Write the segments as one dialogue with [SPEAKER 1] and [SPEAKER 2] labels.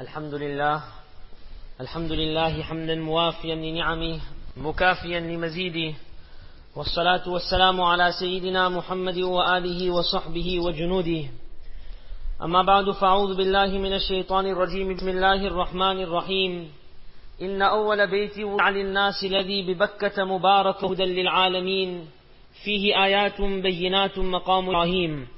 [SPEAKER 1] الحمد لله. الحمد لله حمدا موافيا لنعمه مكافيا لمزيده. والصلاة والسلام على سيدنا محمد وآله وصحبه وجنوده. أما بعد فأعوذ بالله من الشيطان الرجيم. بسم الله الرحمن الرحيم. إن أول بيت وضع للناس الذي ببكة مبارك هدى للعالمين. فيه آيات بينات مقام إبراهيم.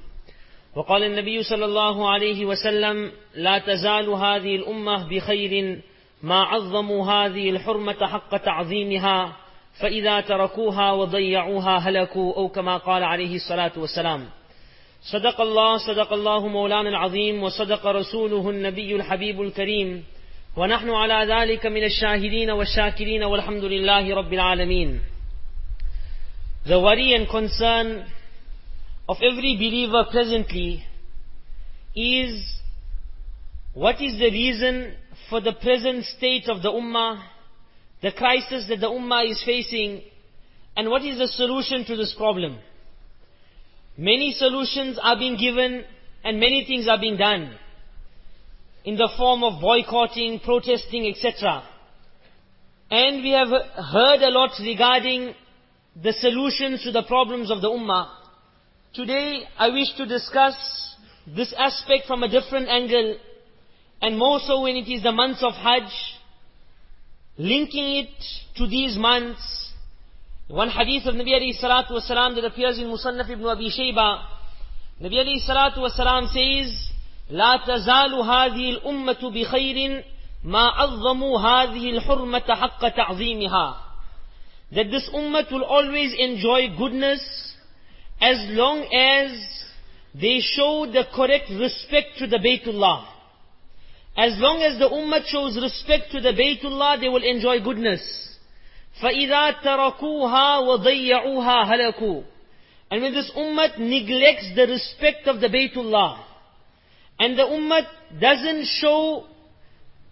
[SPEAKER 1] وقال النبي صلى الله عليه وسلم لا تزال هذه الأمة بخير ما عظموا هذه الحرمة حق تعظيمها فإذا تركوها وضيعوها هلكوا أو كما قال عليه الصلاة والسلام. صدق الله صدق الله مولانا العظيم وصدق رسوله النبي الحبيب الكريم. ونحن على ذلك من الشاهدين والشاكرين والحمد لله رب العالمين. The worry and concern of every believer presently is what is the reason for the present state of the ummah, the crisis that the ummah is facing, and what is the solution to this problem. Many solutions are being given and many things are being done in the form of boycotting, protesting, etc. And we have heard a lot regarding the solutions to the problems of the ummah. Today I wish to discuss this aspect from a different angle and more so when it is the months of Hajj, linking it to these months. One hadith of Nabi alayhi salatu wasalam that appears in Musannaf ibn Abi Shayba. Nabi alayhi salatu wasalam says, لا تزال هذه الأمة بخير ما عظموا هذه الحرمة حق تعظيمها. That this ummah will always enjoy goodness as long as they show the correct respect to the Baytullah. As long as the ummah shows respect to the Baytullah, they will enjoy goodness. فَإِذَا تَرَكُوهَا وَضَيَّعُوهَا هَلَكُوا And when this ummah neglects the respect of the Baytullah, and the ummah doesn't show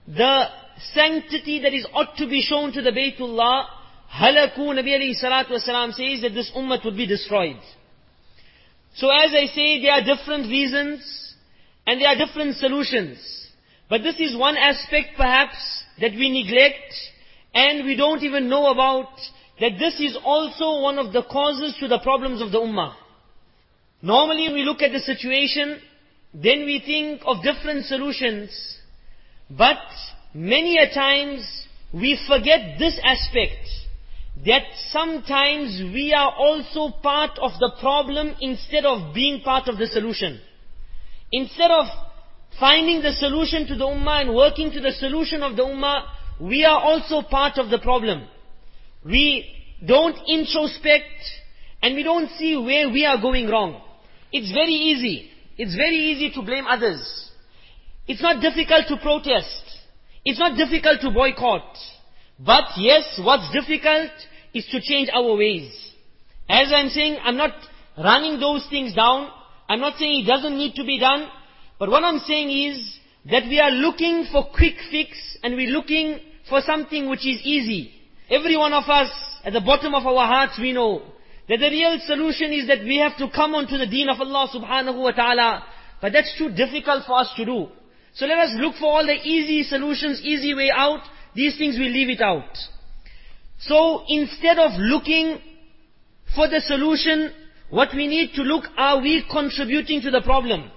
[SPEAKER 1] the sanctity that is ought to be shown to the Baytullah, halaku, Nabi alayhi salatu wasalam says that this ummah would be destroyed. So as I say, there are different reasons, and there are different solutions. But this is one aspect perhaps that we neglect, and we don't even know about, that this is also one of the causes to the problems of the ummah. Normally we look at the situation, then we think of different solutions, but many a times we forget this aspect, that sometimes we are also part of the problem instead of being part of the solution. Instead of finding the solution to the ummah and working to the solution of the ummah, we are also part of the problem. We don't introspect and we don't see where we are going wrong. It's very easy. It's very easy to blame others. It's not difficult to protest. It's not difficult to boycott. But yes, what's difficult is to change our ways. As I'm saying, I'm not running those things down. I'm not saying it doesn't need to be done. But what I'm saying is that we are looking for quick fix and we're looking for something which is easy. Every one of us, at the bottom of our hearts, we know that the real solution is that we have to come onto the deen of Allah subhanahu wa ta'ala. But that's too difficult for us to do. So let us look for all the easy solutions, easy way out. These things we leave it out. So instead of looking for the solution, what we need to look, are we contributing to the problem?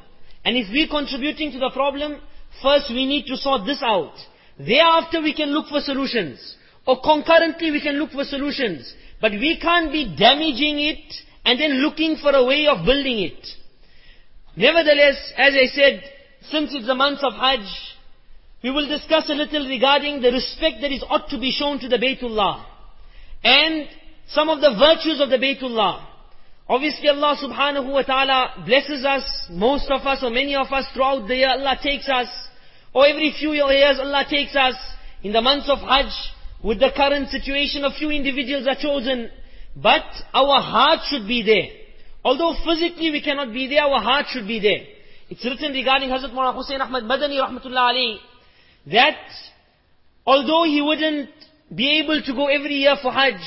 [SPEAKER 1] And if we're contributing to the problem, first we need to sort this out. Thereafter we can look for solutions. Or concurrently we can look for solutions. But we can't be damaging it and then looking for a way of building it. Nevertheless, as I said, since it's the month of Hajj, we will discuss a little regarding the respect that is ought to be shown to the Baytullah. And some of the virtues of the Baytullah. Obviously Allah subhanahu wa ta'ala blesses us, most of us or many of us throughout the year, Allah takes us, or every few years Allah takes us, in the months of Hajj, with the current situation, a few individuals are chosen, but our heart should be there. Although physically we cannot be there, our heart should be there. It's written regarding Hazrat Mawlana Hussain Ahmad Madani rahmatullah alayhi, that although he wouldn't be able to go every year for Hajj,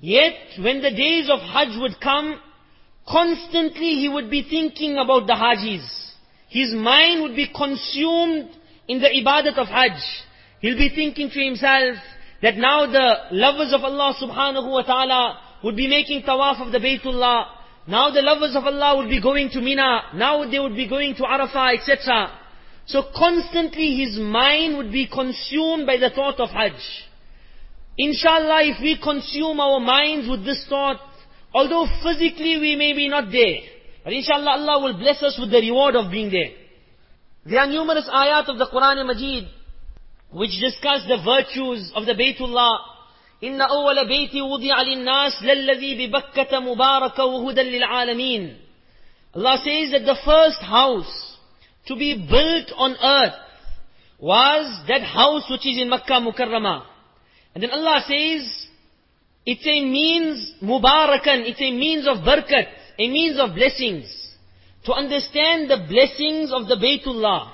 [SPEAKER 1] yet when the days of Hajj would come, constantly he would be thinking about the Hajis. His mind would be consumed in the ibadat of Hajj, he'll be thinking to himself that now the lovers of Allah subhanahu wa ta'ala would be making tawaf of the Baytullah. Now the lovers of Allah would be going to Mina. Now they would be going to Arafah, etc. So constantly his mind would be consumed by the thought of Hajj. Inshallah, if we consume our minds with this thought, although physically we may be not there, but inshallah Allah will bless us with the reward of being there. There are numerous ayat of the Quran Majid which discuss the virtues of the Baytullah. إن أول بيت وضع للناس للذي ببكة مباركة وهدى للعالمين. Allah says that the first house to be built on earth was that house which is in Makkah Mukarramah. And then Allah says, it's a means, mubarakan, it's a means of barakat, a means of blessings. To understand the blessings of the Baytullah.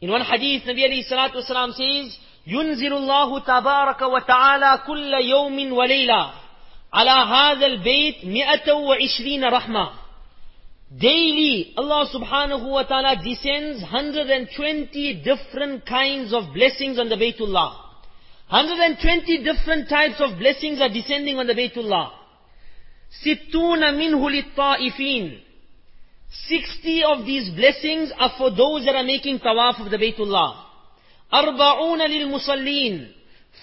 [SPEAKER 1] In one hadith, Nabi alayhi salatu wasalam says, ينزل الله تبارك وتعالى كل يوم وليلة على هذا البيت مئة وعشرين رحمة Daily, Allah subhanahu wa ta'ala descends 120 different kinds of blessings on the Baytullah. 120 different types of blessings are descending on the Baytullah. ستون منه للطائفين 60 of these blessings are for those that are making tawaf of the Baytullah. أربعون للمصلين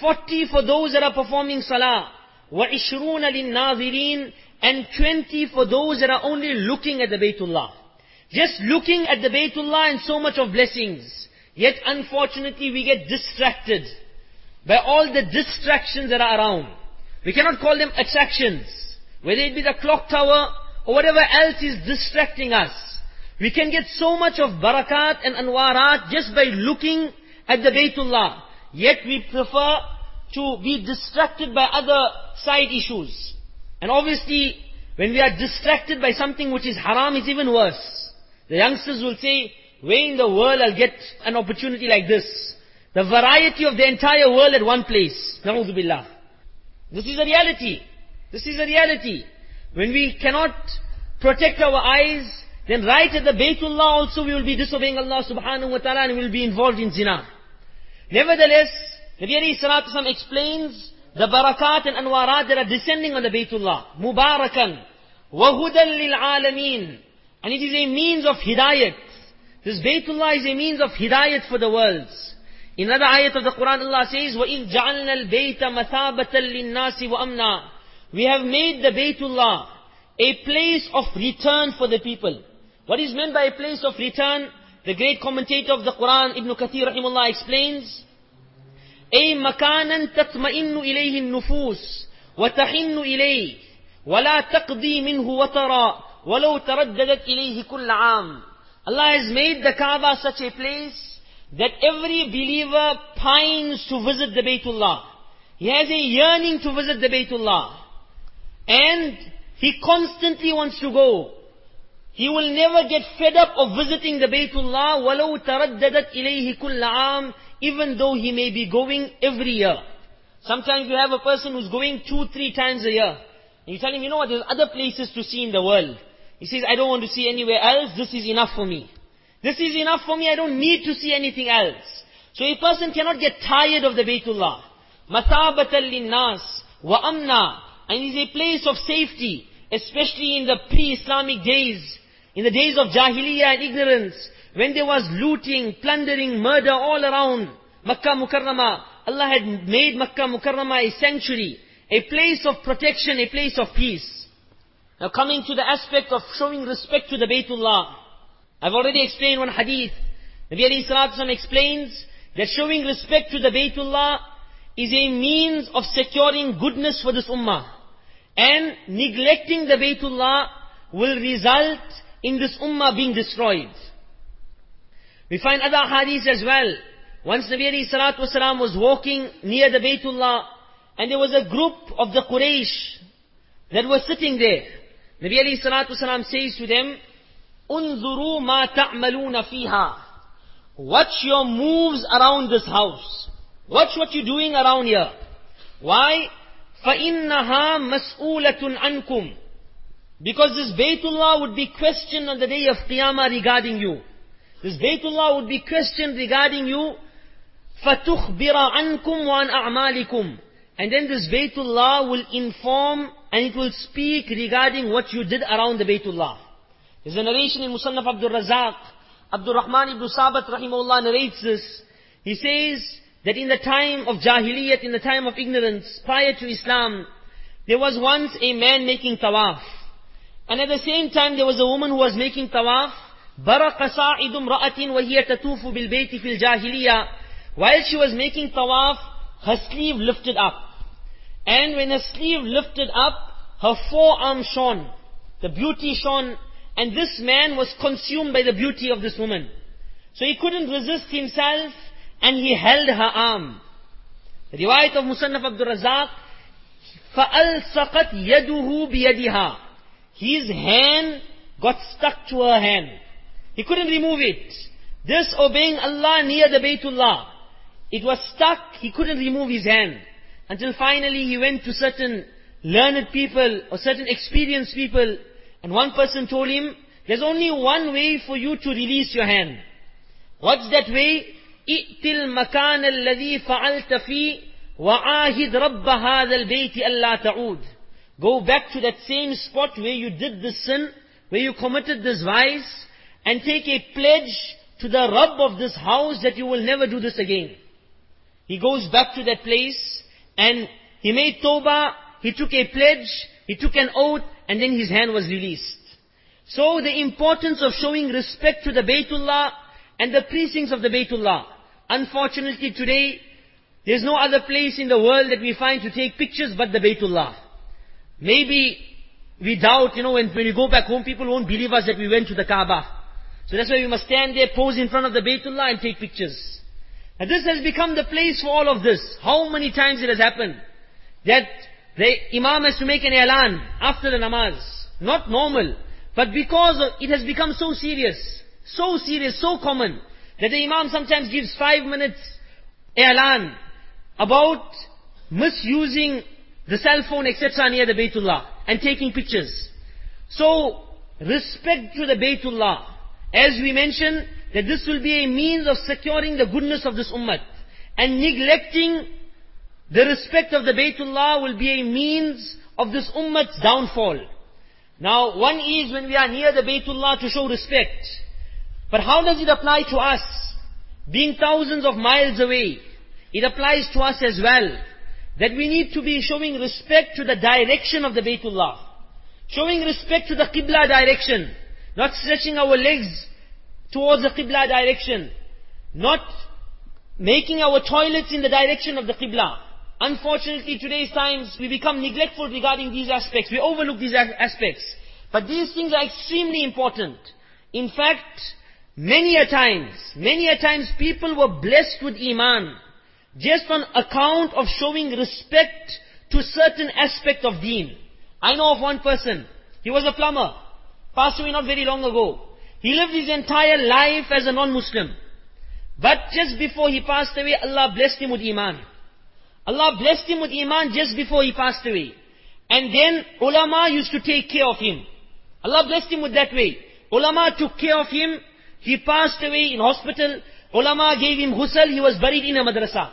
[SPEAKER 1] 40 for those that are performing salah. وعشرون للناظرين and 20 for those that are only looking at the Baytullah. Just looking at the Baytullah and so much of blessings. Yet unfortunately we get distracted by all the distractions that are around. We cannot call them attractions. Whether it be the clock tower or whatever else is distracting us. We can get so much of barakat and anwarat just by looking at the Baytullah. Yet we prefer to be distracted by other side issues. And obviously, when we are distracted by something which is haram, it's even worse. The youngsters will say, where in the world I'll get an opportunity like this? The variety of the entire world at one place. Na'udhu. This is a reality. This is a reality. When we cannot protect our eyes, then right at the Baytullah also we will be disobeying Allah subhanahu wa ta'ala and we will be involved in zina. Nevertheless, Nabi alayhi salatu explains the barakat and anwarat that are descending on the Baytullah. Mubarakan. Wahudan lil alameen. And it is a means of hidayat. This Baytullah is a means of hidayat for the worlds. In another ayat of the Quran, Allah says, وَإِذْ جَعَلْنَا الْبَيْتَ مَثَابَةً لِلنَّاسِ وَأَمْنًا We have made the Baytullah a place of return for the people. What is meant by a place of return? The great commentator of the Quran, Ibn Kathir rahimullah explains, أي مكانا تطمئن إليه النفوس وتحن إليه ولا تقضي منه وترى ولو ترددت إليه كل عام Allah has made the Kaaba such a place that every believer pines to visit the Baytullah. He has a yearning to visit the Baytullah. And he constantly wants to go. He will never get fed up of visiting the Baytullah وَلَوْ تَرَدَّدَتْ إِلَيْهِ كُلَّ عَامٍ even though he may be going every year. Sometimes you have a person who's going two, three times a year. And you tell him, you know what, there's other places to see in the world. He says, I don't want to see anywhere else, this is enough for me. This is enough for me, I don't need to see anything else. So a person cannot get tired of the Baytullah. Linnas wa amna. And is a place of safety, especially in the pre-Islamic days, in the days of Jahiliyyah and ignorance. When there was looting, plundering, murder all around Makkah Mukarramah, Allah had made Makkah Mukarramah a sanctuary, a place of protection, a place of peace. Now coming to the aspect of showing respect to the Baytullah, I've already explained one hadith. Nabi alayhi salatu explains that showing respect to the Baytullah is a means of securing goodness for this ummah. And neglecting the Baytullah will result in this ummah being destroyed. We find other hadiths as well. Once Nabi alayhi salatu wasalam was walking near the Baytullah, and there was a group of the Quraysh that were sitting there. Nabi alayhi salatu wasalam says to them, Unzuru ma ta'maluna fiha. Watch your moves around this house. Watch what you're doing around here. Why? فَإِنَّهَا مَسْئُولَةٌ عَنْكُمْ Because this Baytullah would be questioned on the day of Qiyamah regarding you. This Baytullah would be questioned regarding you فَتُخْبِرَ عَنْكُمْ وَعَنْ أَعْمَالِكُمْ And then this Baytullah will inform and it will speak regarding what you did around the Baytullah. There's a narration in Musannaf Abdul Razak. Abdul Rahman ibn Sabat rahimahullah narrates this. He says that in the time of Jahiliyyat, in the time of ignorance, prior to Islam, there was once a man making tawaf. And at the same time there was a woman who was making tawaf. برق صاعد امرأة وهي تطوف بالبيت في الجاهلية while she was making tawaf, her sleeve lifted up. And when her sleeve lifted up, her forearm shone. The beauty shone. And this man was consumed by the beauty of this woman. So he couldn't resist himself and he held her arm. The riwayat of Musannaf Abdul Razak, فَأَلْصَقَتْ يَدُهُ بِيَدِهَا His hand got stuck to her hand. He couldn't remove it. Disobeying Allah near the Baytullah. It was stuck, he couldn't remove his hand. Until finally he went to certain learned people or certain experienced people and one person told him, there's only one way for you to release your hand. What's that way? ائت المكان الذي فعلت فيه وعاهد رب هذا البيت ألا تعود. Go back to that same spot where you did this sin, where you committed this vice, and take a pledge to the Rabb of this house that you will never do this again. He goes back to that place and he made tawbah, he took a pledge, he took an oath, and then his hand was released. So the importance of showing respect to the Baytullah and the precincts of the Baytullah. Unfortunately today, there's no other place in the world that we find to take pictures but the Baytullah. Maybe we doubt, you know, when, when we go back home, people won't believe us that we went to the Kaaba. So that's why we must stand there, pose in front of the Baytullah and take pictures. And this has become the place for all of this. How many times it has happened that the imam has to make an elan after the namaz. Not normal. But because it has become so serious, so serious, so common, that the imam sometimes gives five minutes elan about misusing the cell phone, etc. near the Baytullah and taking pictures. So, respect to the Baytullah. As we mentioned, that this will be a means of securing the goodness of this ummah. And neglecting the respect of the Baytullah will be a means of this ummah's downfall. Now, one is when we are near the Baytullah to show respect. But how does it apply to us? Being thousands of miles away, it applies to us as well. That we need to be showing respect to the direction of the Baytullah. Showing respect to the Qibla direction. Not stretching our legs towards the Qibla direction. Not making our toilets in the direction of the Qibla. Unfortunately, today's times, we become neglectful regarding these aspects. We overlook these aspects. But these things are extremely important. In fact, many a times, many a times people were blessed with Iman just on account of showing respect to certain aspect of deen. I know of one person. He was a plumber. Passed away not very long ago. He lived his entire life as a non-Muslim. But just before he passed away, Allah blessed him with Iman. Allah blessed him with Iman just before he passed away. And then ulama used to take care of him. Allah blessed him with that way. Ulama took care of him. He passed away in hospital. Ulama gave him ghusl. He was buried in a madrasa.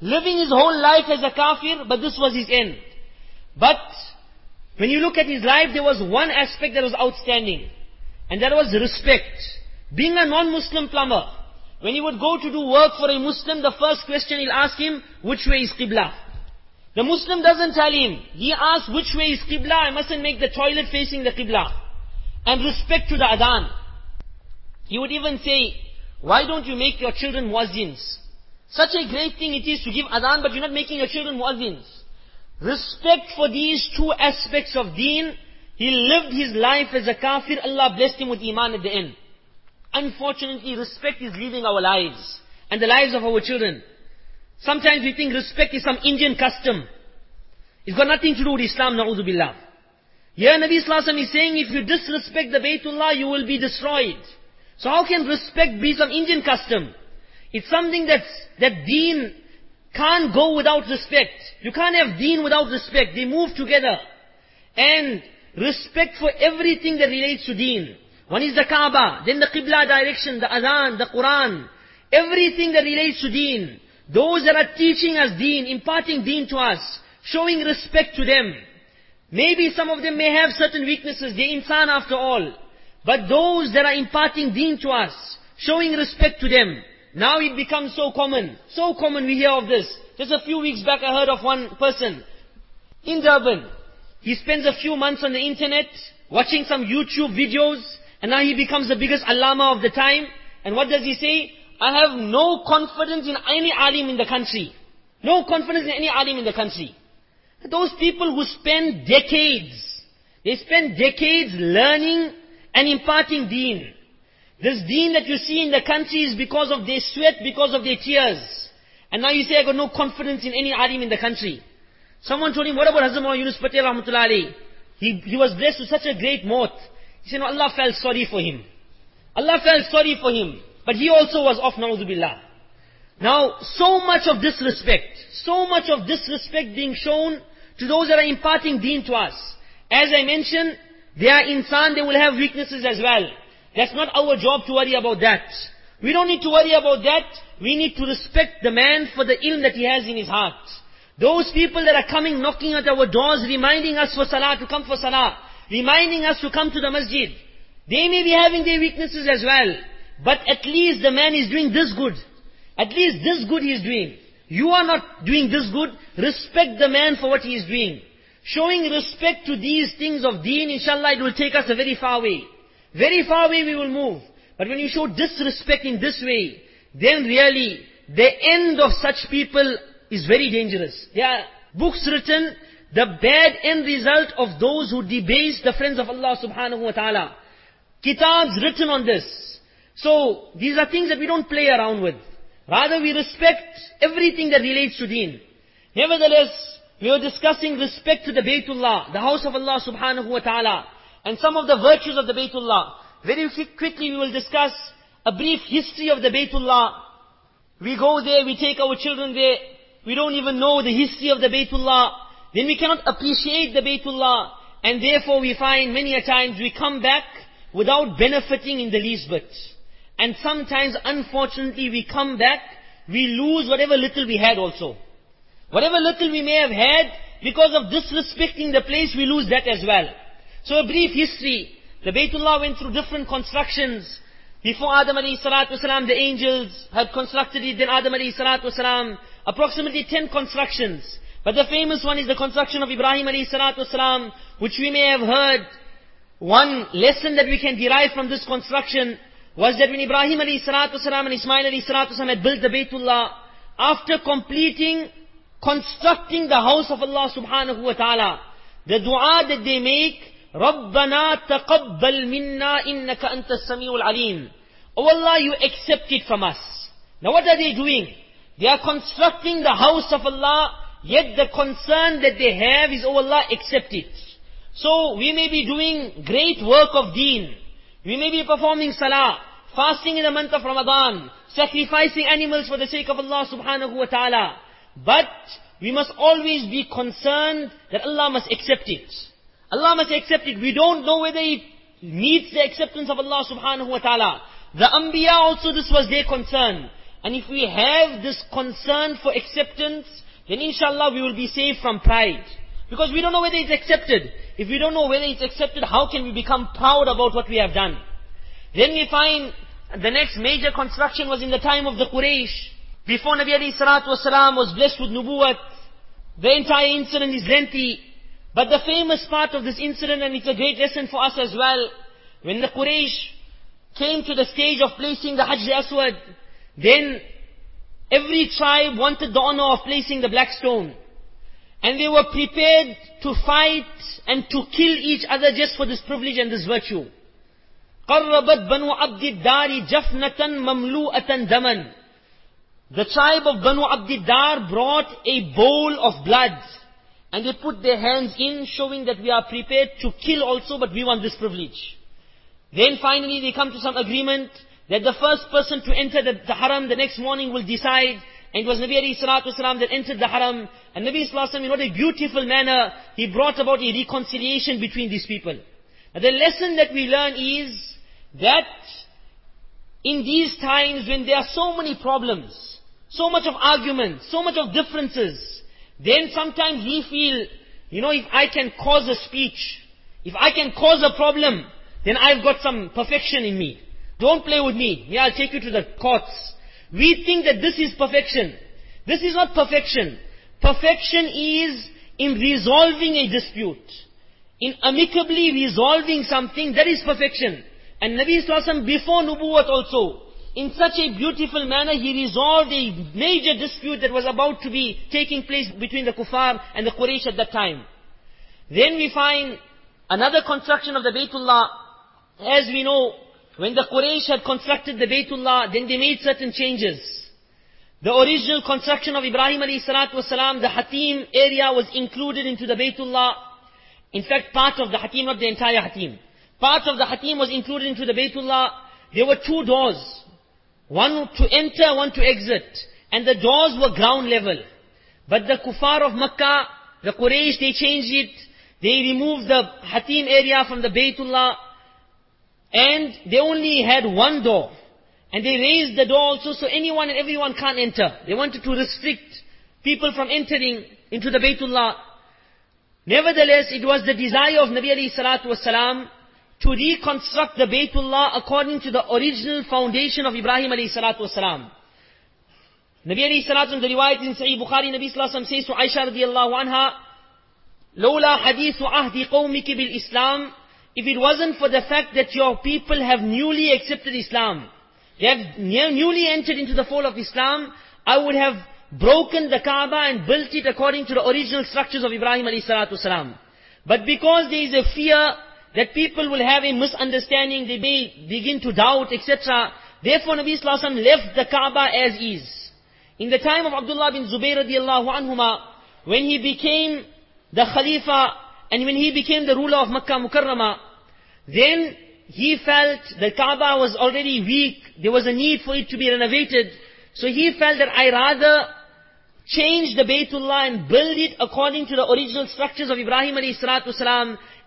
[SPEAKER 1] Living his whole life as a kafir, but this was his end. But when you look at his life, there was one aspect that was outstanding. And that was respect. Being a non-Muslim plumber, when he would go to do work for a Muslim, the first question he'll ask him, which way is Qibla? The Muslim doesn't tell him. He asks, which way is Qibla? I mustn't make the toilet facing the Qibla. And respect to the Adhan. He would even say, why don't you make your children muazzins? Such a great thing it is to give Adhan, but you're not making your children muazzins. Respect for these two aspects of deen he lived his life as a kafir, Allah blessed him with iman at the end. Unfortunately, respect is leaving our lives and the lives of our children. Sometimes we think respect is some Indian custom. It's got nothing to do with Islam, na'udhu billah. Here Nabi Sallallahu Alaihi Wasallam is saying, if you disrespect the Baytullah, you will be destroyed. So how can respect be some Indian custom? It's something that's, that deen can't go without respect. You can't have deen without respect. They move together. And respect for everything that relates to deen. One is the Kaaba, then the Qibla direction, the Adhan, the Quran, everything that relates to deen. Those that are teaching us deen, imparting deen to us, showing respect to them. Maybe some of them may have certain weaknesses, they're insan after all. But those that are imparting deen to us, showing respect to them, now it becomes so common. So common we hear of this. Just a few weeks back I heard of one person in Durban. He spends a few months on the internet, watching some YouTube videos, and now he becomes the biggest allama of the time. And what does he say? I have no confidence in any alim in the country. No confidence in any alim in the country. Those people who spend decades, they spend decades learning and imparting deen. This deen that you see in the country is because of their sweat, because of their tears. And now you say, I got no confidence in any alim in the country. Someone told him, what about Hazrat Yunus Patel Rahmatullah He, he was blessed with such a great maut. He said, no, Allah felt sorry for him. Allah felt sorry for him. But he also was off, na'udhu Now, so much of disrespect, so much of disrespect being shown to those that are imparting deen to us. As I mentioned, they are insan, they will have weaknesses as well. That's not our job to worry about that. We don't need to worry about that. We need to respect the man for the ilm that he has in his heart. Those people that are coming knocking at our doors, reminding us for salah, to come for salah, reminding us to come to the masjid. They may be having their weaknesses as well. But at least the man is doing this good. At least this good he is doing. You are not doing this good. Respect the man for what he is doing. Showing respect to these things of deen, inshallah, it will take us a very far way. Very far away we will move. But when you show disrespect in this way, then really, the end of such people is very dangerous. There are books written, the bad end result of those who debase the friends of Allah subhanahu wa ta'ala. Kitabs written on this. So, these are things that we don't play around with. Rather, we respect everything that relates to deen. Nevertheless, we are discussing respect to the Baytullah, the house of Allah subhanahu wa ta'ala, and some of the virtues of the Baytullah. Very quickly we will discuss a brief history of the Baytullah. We go there, we take our children there, we don't even know the history of the Baytullah, then we cannot appreciate the Baytullah, and therefore we find many a times we come back without benefiting in the least bit. And sometimes, unfortunately, we come back, we lose whatever little we had also. Whatever little we may have had, because of disrespecting the place, we lose that as well. So a brief history. The Baytullah went through different constructions. Before Adam alayhi salatu wasalam, the angels had constructed it, then Adam alayhi salatu wasalam, approximately 10 constructions. But the famous one is the construction of Ibrahim alayhi salatu wasalam, which we may have heard. One lesson that we can derive from this construction was that when Ibrahim alayhi salatu wasalam and Ismail alayhi salatu wasalam had built the Baytullah, after completing, constructing the house of Allah subhanahu wa ta'ala, the dua that they make, رَبَّنَا تَقَبَّلْ مِنَّا إِنَّكَ أَنْتَ السَّمِيعُ الْعَلِيمُ Oh Allah, you accept it from us. Now what are they doing? They are constructing the house of Allah, yet the concern that they have is, oh Allah, accept it. So we may be doing great work of deen. We may be performing salah, fasting in the month of Ramadan, sacrificing animals for the sake of Allah subhanahu wa ta'ala. But we must always be concerned that Allah must accept it. Allah must accept it. We don't know whether it meets the acceptance of Allah subhanahu wa ta'ala. The Anbiya also this was their concern. And if we have this concern for acceptance, then inshallah we will be saved from pride. Because we don't know whether it's accepted. If we don't know whether it's accepted, how can we become proud about what we have done? Then we find the next major construction was in the time of the Quraysh. Before Nabi alayhi salatu was blessed with nubuwat, the entire incident is lengthy. But the famous part of this incident, and it's a great lesson for us as well, when the Quraysh came to the stage of placing the Hajar Aswad, then every tribe wanted the honor of placing the black stone. And they were prepared to fight and to kill each other just for this privilege and this virtue. قربت عبد الدار جفنة مملوءة دما The tribe of Banu Abdiddar brought a bowl of blood and they put their hands in showing that we are prepared to kill also but we want this privilege. Then finally they come to some agreement that the first person to enter the, the haram the next morning will decide. And it was Nabi alayhi salatu wasalam that entered the haram. And Nabi sallallahu in what a beautiful manner, he brought about a reconciliation between these people. Now the lesson that we learn is that in these times when there are so many problems, so much of argument, so much of differences, then sometimes we feel, you know, if I can cause a speech, if I can cause a problem, then I've got some perfection in me. Don't play with me. Yeah, I'll take you to the courts. We think that this is perfection. This is not perfection. Perfection is in resolving a dispute. In amicably resolving something, that is perfection. And Nabi Wasallam before Nubuwat also, in such a beautiful manner, he resolved a major dispute that was about to be taking place between the kuffar and the Quraysh at that time. Then we find another construction of the Baytullah. As we know, when the Quraysh had constructed the Baytullah, then they made certain changes. The original construction of Ibrahim alayhi the Hatim area was included into the Baytullah. In fact, part of the Hatim, not the entire Hatim. Part of the Hatim was included into the Baytullah. There were two doors. One to enter, one to exit. And the doors were ground level. But the kuffar of Makkah, the Quraysh, they changed it. They removed the Hatim area from the Baytullah. And they only had one door. And they raised the door also so anyone and everyone can't enter. They wanted to restrict people from entering into the Baytullah. Nevertheless, it was the desire of Nabi alayhi salatu to reconstruct the Baytullah according to the original foundation of Ibrahim alayhi salatu wasalam. Nabi alayhi salatu the riwayat in Sahih Bukhari, Nabi sallallahu alayhi says to Aisha radiallahu anha, لولا حديث عهد قومك بالإسلام if it wasn't for the fact that your people have newly accepted Islam, they have newly entered into the fold of Islam, I would have broken the Kaaba and built it according to the original structures of Ibrahim alayhi salatu salam. But because there is a fear that people will have a misunderstanding, they may begin to doubt, etc. Therefore Nabi Sallallahu left the Kaaba as is. In the time of Abdullah bin Zubayr radiallahu anhuma, when he became the Khalifa and when he became the ruler of Makkah Mukarramah, then he felt the Kaaba was already weak, there was a need for it to be renovated. So he felt that I rather change the Baytullah and build it according to the original structures of Ibrahim alayhi salatu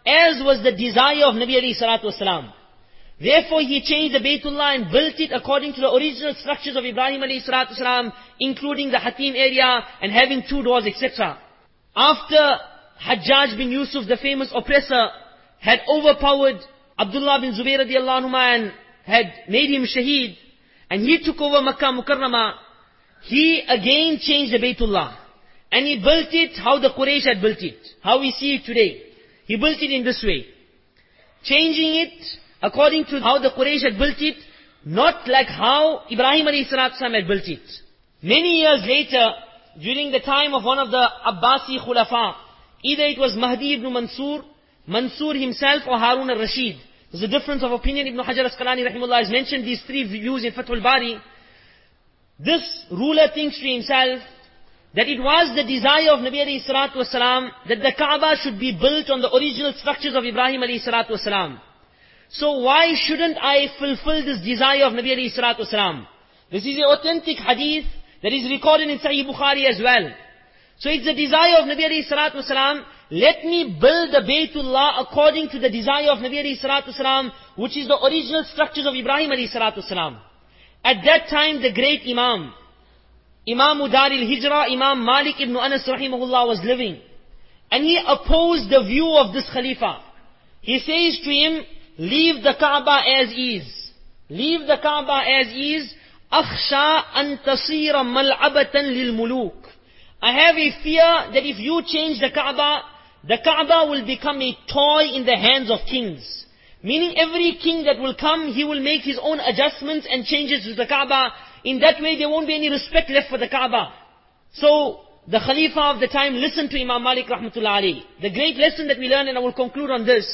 [SPEAKER 1] as was the desire of Nabi alayhi salatu salam. Therefore he changed the Baytullah and built it according to the original structures of Ibrahim alayhi salatu salam, including the Hatim area and having two doors, etc. After Hajjaj bin Yusuf, the famous oppressor, had overpowered Abdullah bin Zubayr radiallahu anhu and had made him shaheed, and he took over Makkah Mukarramah, he again changed the Baytullah. And he built it how the Quraysh had built it. How we see it today. He built it in this way. Changing it according to how the Quraysh had built it, not like how Ibrahim alayhi had built it. Many years later, during the time of one of the Abbasi Khulafa, Either it was Mahdi ibn Mansur, Mansur himself or Harun al-Rashid. There's a difference of opinion. Ibn Hajar al-Asqalani rahimullah has mentioned these three views in Fathul Bari. This ruler thinks to himself that it was the desire of Nabi alayhi salatu wasalam that the Kaaba should be built on the original structures of Ibrahim alayhi salatu wasalam. So why shouldn't I fulfill this desire of Nabi alayhi salatu wasalam? This is an authentic hadith that is recorded in Sahih Bukhari as well. So it's the desire of Nabi alayhi salatu wasalam, let me build the Baytullah according to the desire of Nabi alayhi salatu wasalam, which is the original structures of Ibrahim alayhi salatu wasalam. At that time, the great Imam, Imam Udar al-Hijra, Imam Malik ibn Anas rahimahullah was living. And he opposed the view of this Khalifa. He says to him, leave the Kaaba as is. Leave the Kaaba as is. أخشى أن تصير ملعبة للملوك. I have a fear that if you change the Kaaba, the Kaaba will become a toy in the hands of kings. Meaning every king that will come, he will make his own adjustments and changes to the Kaaba. in that way, there won't be any respect left for the Kaaba. So, the Khalifa of the time listened to Imam Malik rahmatullah alayhi. The great lesson that we learn, and I will conclude on this.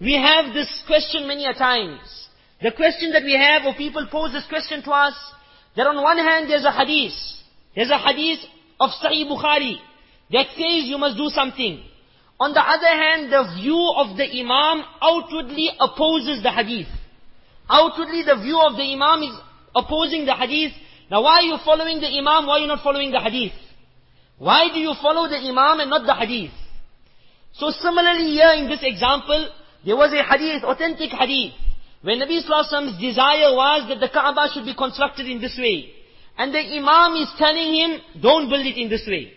[SPEAKER 1] We have this question many a times. The question that we have, or people pose this question to us, that on one hand there's a hadith. There's a hadith of Sahih Bukhari that says you must do something. On the other hand, the view of the Imam outwardly opposes the hadith. Outwardly, the view of the Imam is opposing the hadith. Now why are you following the Imam? Why are you not following the hadith? Why do you follow the Imam and not the hadith? So similarly here in this example, there was a hadith, authentic hadith, where Nabi Sallallahu desire was that the Kaaba should be constructed in this way. And the Imam is telling him, don't build it in this way.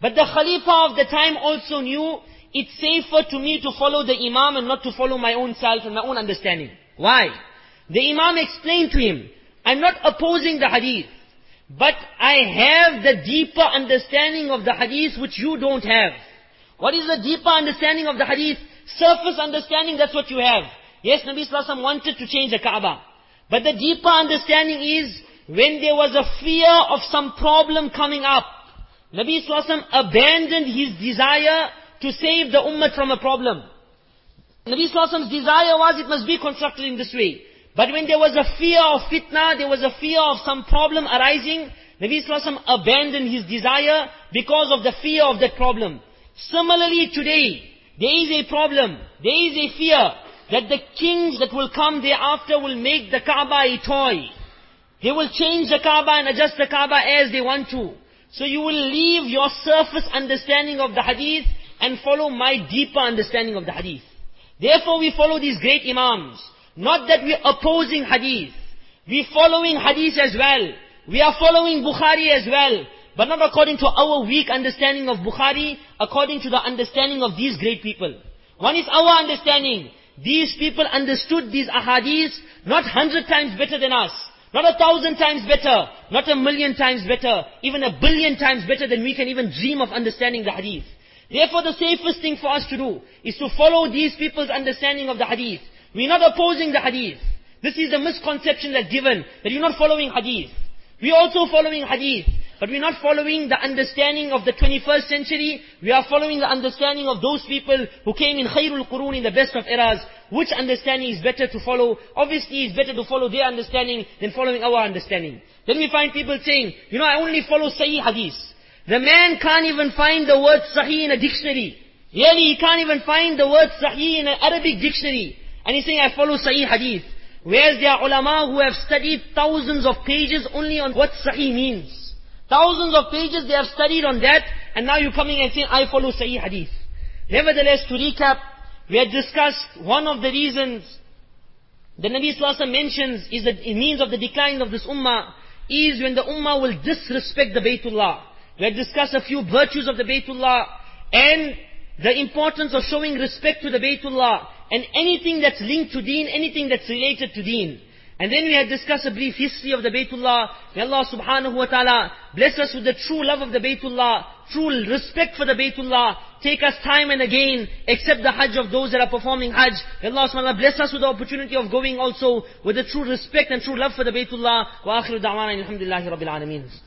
[SPEAKER 1] But the Khalifa of the time also knew, it's safer to me to follow the Imam and not to follow my own self and my own understanding. Why? The Imam explained to him, I'm not opposing the hadith, but I have the deeper understanding of the hadith which you don't have. What is the deeper understanding of the hadith? Surface understanding, that's what you have. Yes, Nabi Sallallahu wanted to change the Kaaba. But the deeper understanding is, when there was a fear of some problem coming up, Nabi Sallallahu abandoned his desire to save the ummah from a problem. Nabi Sallallahu desire was it must be constructed in this way. But when there was a fear of fitna, there was a fear of some problem arising, Nabi Sallallahu abandoned his desire because of the fear of that problem. Similarly today, there is a problem, there is a fear that the kings that will come thereafter will make the Kaaba a toy. They will change the Kaaba and adjust the Kaaba as they want to. So you will leave your surface understanding of the hadith and follow my deeper understanding of the hadith. Therefore we follow these great imams. Not that we're opposing hadith. We're following hadith as well. We are following Bukhari as well. But not according to our weak understanding of Bukhari, according to the understanding of these great people. One is our understanding. These people understood these ahadith not hundred times better than us. Not a thousand times better. Not a million times better. Even a billion times better than we can even dream of understanding the hadith. Therefore the safest thing for us to do is to follow these people's understanding of the hadith. We're not opposing the hadith. This is a misconception that's given, that you're not following hadith. We're also following hadith. But we're not following the understanding of the 21st century. We are following the understanding of those people who came in khairul qurun in the best of eras. Which understanding is better to follow? Obviously it's better to follow their understanding than following our understanding. Then we find people saying, you know, I only follow sahih hadith. The man can't even find the word sahih in a dictionary. Really, he can't even find the word sahih in an Arabic dictionary. And he's saying, I follow sahih hadith. Whereas there are ulama who have studied thousands of pages only on what sahih means. Thousands of pages they have studied on that, and now you're coming and saying, I follow sahih hadith. Nevertheless, to recap, we had discussed one of the reasons the Nabi Sallallahu mentions is the means of the decline of this ummah is when the ummah will disrespect the Baytullah. We had discussed a few virtues of the Baytullah and the importance of showing respect to the Baytullah and anything that's linked to deen, anything that's related to deen. And then we had discussed a brief history of the Baytullah. May Allah subhanahu wa ta'ala bless us with the true love of the Baytullah, true respect for the Baytullah. Take us time and again, accept the Hajj of those that are performing Hajj. May Allah subhanahu wa ta'ala bless us with the opportunity of going also with the true respect and true love for the Baytullah. Wa akhiru da'wana alhamdulillahi rabbil alameen.